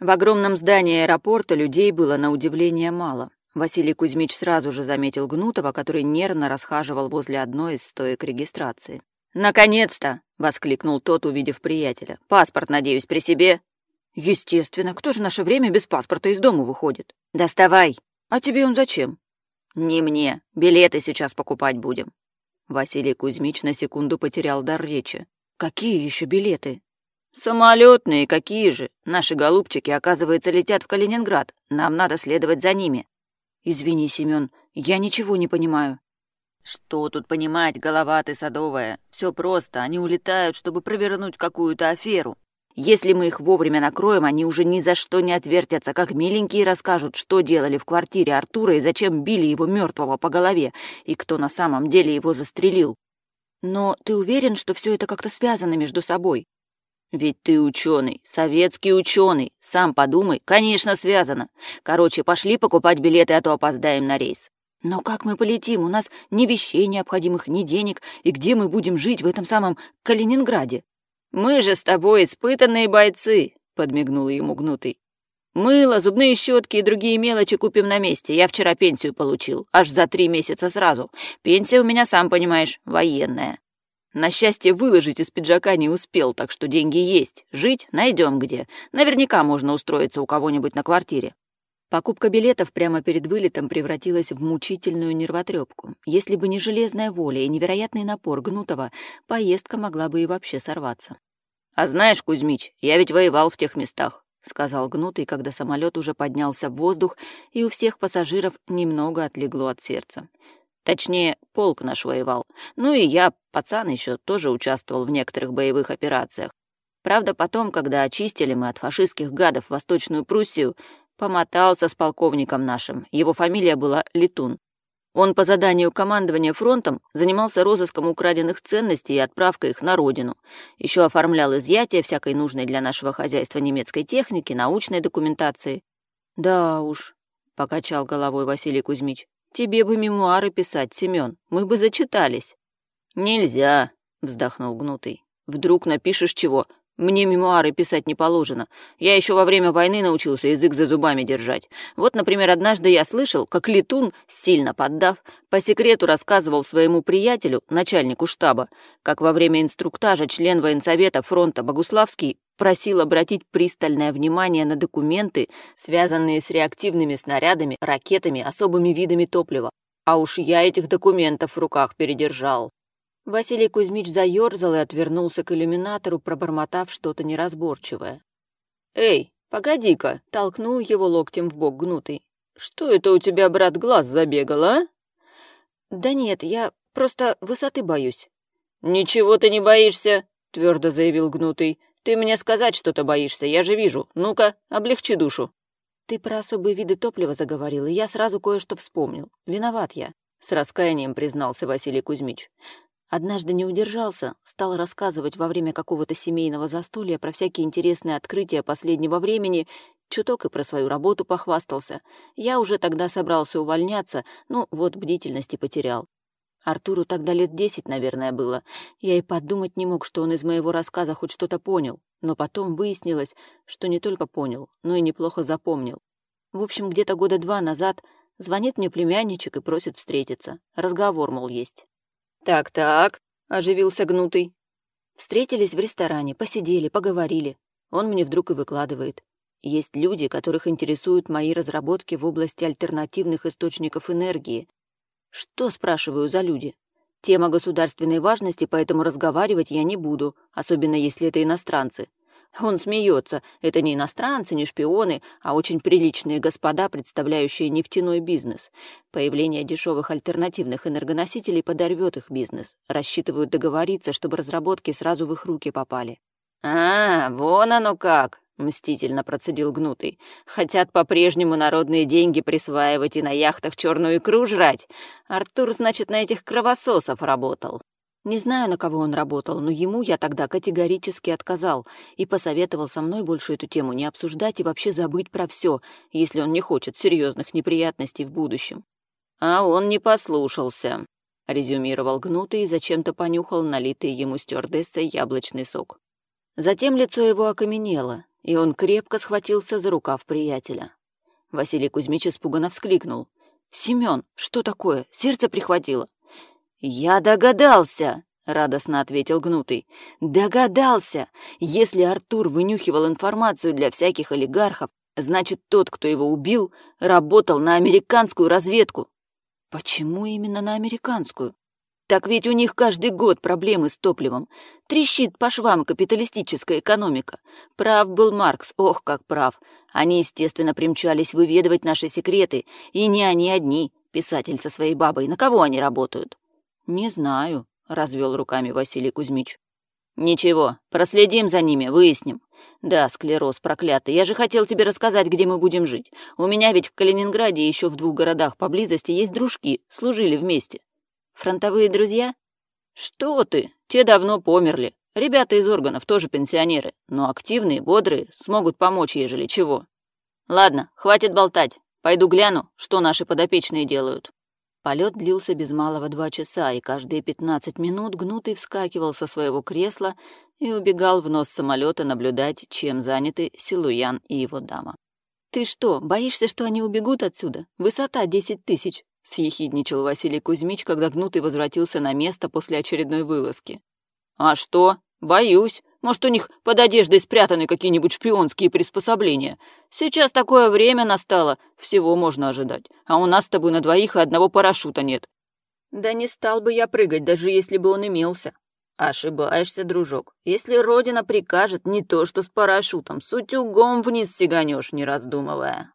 В огромном здании аэропорта людей было на удивление мало. Василий Кузьмич сразу же заметил Гнутова, который нервно расхаживал возле одной из стоек регистрации. «Наконец-то!» — воскликнул тот, увидев приятеля. «Паспорт, надеюсь, при себе?» «Естественно. Кто же в наше время без паспорта из дома выходит?» «Доставай!» «А тебе он зачем?» «Не мне. Билеты сейчас покупать будем». Василий Кузьмич на секунду потерял дар речи. «Какие еще билеты?» «Самолетные, какие же? Наши голубчики, оказывается, летят в Калининград. Нам надо следовать за ними». «Извини, Семен, я ничего не понимаю». «Что тут понимать, голова ты садовая? Все просто, они улетают, чтобы провернуть какую-то аферу. Если мы их вовремя накроем, они уже ни за что не отвертятся, как миленькие расскажут, что делали в квартире Артура и зачем били его мертвого по голове, и кто на самом деле его застрелил. Но ты уверен, что все это как-то связано между собой? Ведь ты ученый, советский ученый. Сам подумай, конечно, связано. Короче, пошли покупать билеты, а то опоздаем на рейс. Но как мы полетим? У нас ни вещей необходимых, ни денег. И где мы будем жить в этом самом Калининграде? «Мы же с тобой испытанные бойцы», — подмигнул ему гнутый. «Мыло, зубные щетки и другие мелочи купим на месте. Я вчера пенсию получил, аж за три месяца сразу. Пенсия у меня, сам понимаешь, военная. На счастье, выложить из пиджака не успел, так что деньги есть. Жить найдем где. Наверняка можно устроиться у кого-нибудь на квартире. Покупка билетов прямо перед вылетом превратилась в мучительную нервотрепку. Если бы не железная воля и невероятный напор Гнутова, поездка могла бы и вообще сорваться. «А знаешь, Кузьмич, я ведь воевал в тех местах», — сказал Гнутый, когда самолет уже поднялся в воздух, и у всех пассажиров немного отлегло от сердца. Точнее, полк наш воевал. Ну и я, пацан еще, тоже участвовал в некоторых боевых операциях. Правда, потом, когда очистили мы от фашистских гадов Восточную Пруссию, Помотался с полковником нашим. Его фамилия была Летун. Он по заданию командования фронтом занимался розыском украденных ценностей и отправкой их на родину. Еще оформлял изъятие всякой нужной для нашего хозяйства немецкой техники, научной документации. «Да уж», — покачал головой Василий Кузьмич, «тебе бы мемуары писать, Семен, мы бы зачитались». «Нельзя», — вздохнул Гнутый. «Вдруг напишешь чего, мне мемуары писать не положено. Я еще во время войны научился язык за зубами держать. Вот, например, однажды я слышал, как Летун, сильно поддав, по секрету рассказывал своему приятелю, начальнику штаба, как во время инструктажа член военсовета фронта Богуславский просил обратить пристальное внимание на документы, связанные с реактивными снарядами, ракетами, особыми видами топлива. А уж я этих документов в руках передержал. Василий Кузьмич заерзал и отвернулся к иллюминатору, пробормотав что-то неразборчивое. «Эй, погоди-ка!» — толкнул его локтем в бок гнутый. «Что это у тебя, брат, глаз забегал, а?» «Да нет, я просто высоты боюсь». «Ничего ты не боишься!» — твердо заявил гнутый. «Ты мне сказать что-то боишься, я же вижу. Ну-ка, облегчи душу». «Ты про особые виды топлива заговорил, и я сразу кое-что вспомнил. Виноват я», — с раскаянием признался Василий Кузьмич. Однажды не удержался, стал рассказывать во время какого-то семейного застолья про всякие интересные открытия последнего времени, чуток и про свою работу похвастался. Я уже тогда собрался увольняться, ну вот бдительности потерял. Артуру тогда лет десять, наверное, было. Я и подумать не мог, что он из моего рассказа хоть что-то понял. Но потом выяснилось, что не только понял, но и неплохо запомнил. В общем, где-то года два назад звонит мне племянничек и просит встретиться. Разговор, мол, есть. «Так-так», — оживился Гнутый. Встретились в ресторане, посидели, поговорили. Он мне вдруг и выкладывает. Есть люди, которых интересуют мои разработки в области альтернативных источников энергии. Что, спрашиваю, за люди? Тема государственной важности, поэтому разговаривать я не буду, особенно если это иностранцы. Он смеется. Это не иностранцы, не шпионы, а очень приличные господа, представляющие нефтяной бизнес. Появление дешевых альтернативных энергоносителей подорвет их бизнес. Рассчитывают договориться, чтобы разработки сразу в их руки попали. «А, вон оно как!» — мстительно процедил Гнутый. «Хотят по-прежнему народные деньги присваивать и на яхтах черную икру жрать. Артур, значит, на этих кровососов работал». Не знаю, на кого он работал, но ему я тогда категорически отказал и посоветовал со мной больше эту тему не обсуждать и вообще забыть про все, если он не хочет серьезных неприятностей в будущем. А он не послушался, резюмировал гнутый и зачем-то понюхал налитый ему стюардессой яблочный сок. Затем лицо его окаменело, И он крепко схватился за рукав приятеля. Василий Кузьмич испуганно вскликнул. «Семён, что такое? Сердце прихватило?» «Я догадался!» — радостно ответил Гнутый. «Догадался! Если Артур вынюхивал информацию для всяких олигархов, значит, тот, кто его убил, работал на американскую разведку». «Почему именно на американскую?» Так ведь у них каждый год проблемы с топливом. Трещит по швам капиталистическая экономика. Прав был Маркс, ох, как прав. Они, естественно, примчались выведывать наши секреты. И не они одни, писатель со своей бабой. На кого они работают? Не знаю, развел руками Василий Кузьмич. Ничего, проследим за ними, выясним. Да, склероз проклятый, я же хотел тебе рассказать, где мы будем жить. У меня ведь в Калининграде еще в двух городах поблизости есть дружки, служили вместе. Фронтовые друзья? Что ты? Те давно померли. Ребята из органов тоже пенсионеры, но активные, бодрые, смогут помочь, ежели чего. Ладно, хватит болтать. Пойду гляну, что наши подопечные делают. Полет длился без малого два часа, и каждые пятнадцать минут Гнутый вскакивал со своего кресла и убегал в нос самолета наблюдать, чем заняты Силуян и его дама. «Ты что, боишься, что они убегут отсюда? Высота десять тысяч съехидничал Василий Кузьмич, когда Гнутый возвратился на место после очередной вылазки. «А что? Боюсь. Может, у них под одеждой спрятаны какие-нибудь шпионские приспособления. Сейчас такое время настало, всего можно ожидать. А у нас с тобой на двоих и одного парашюта нет». «Да не стал бы я прыгать, даже если бы он имелся». «Ошибаешься, дружок. Если Родина прикажет, не то что с парашютом, с утюгом вниз сиганешь, не раздумывая».